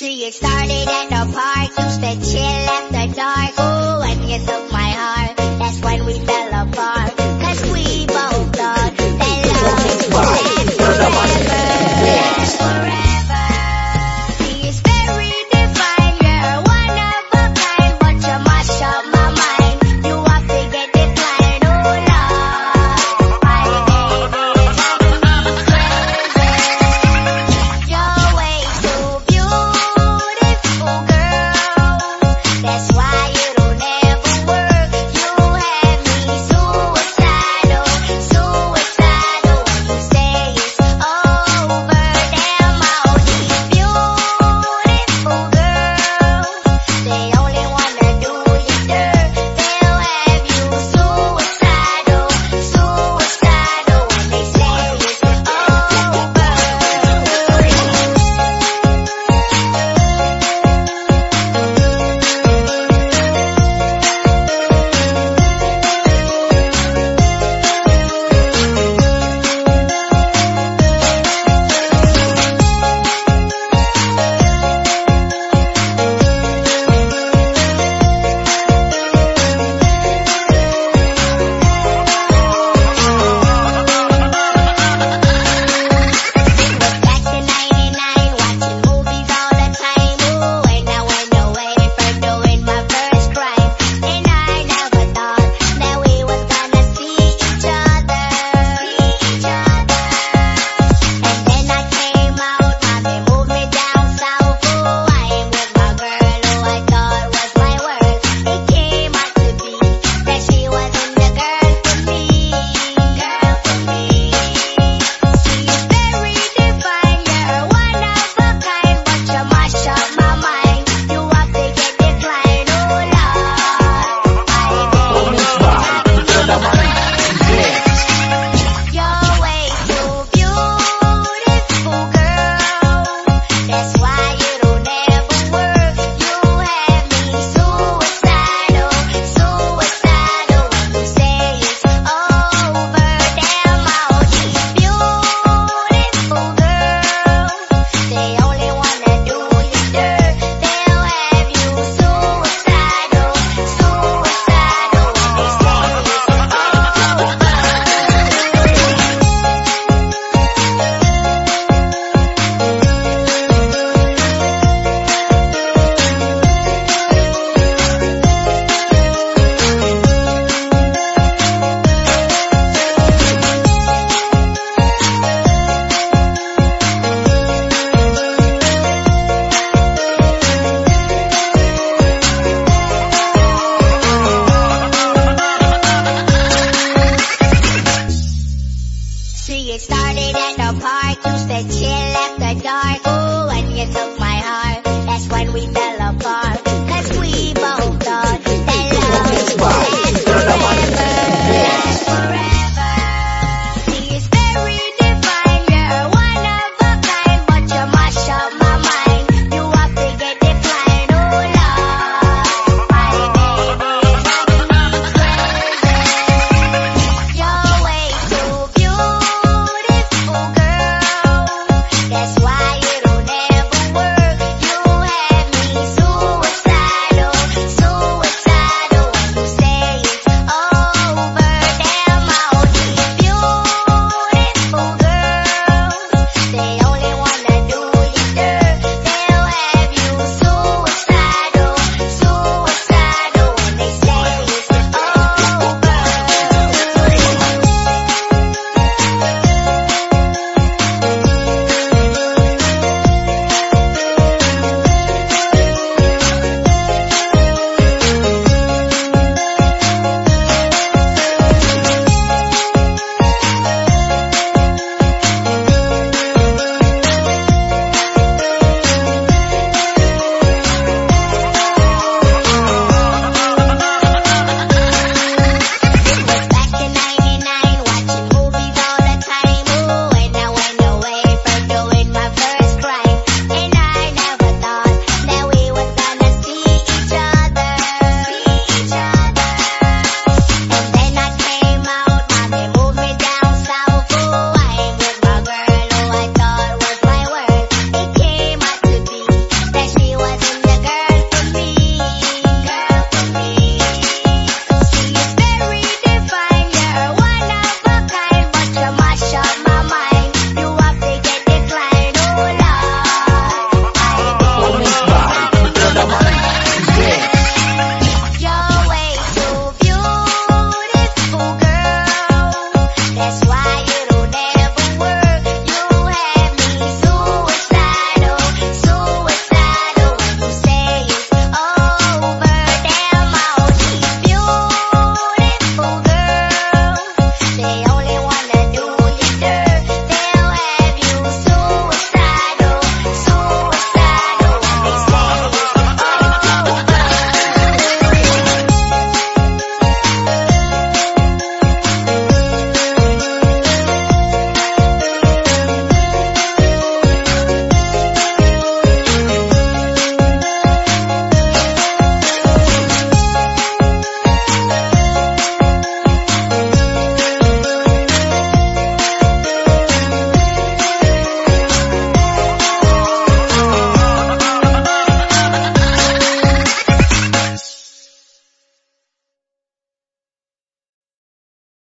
See, it started at the park, used to chill after dark. Ooh, when you took my heart, that's when we fell it started at the park, used to chill after the dark. Ooh, when you took my heart, that's when we fell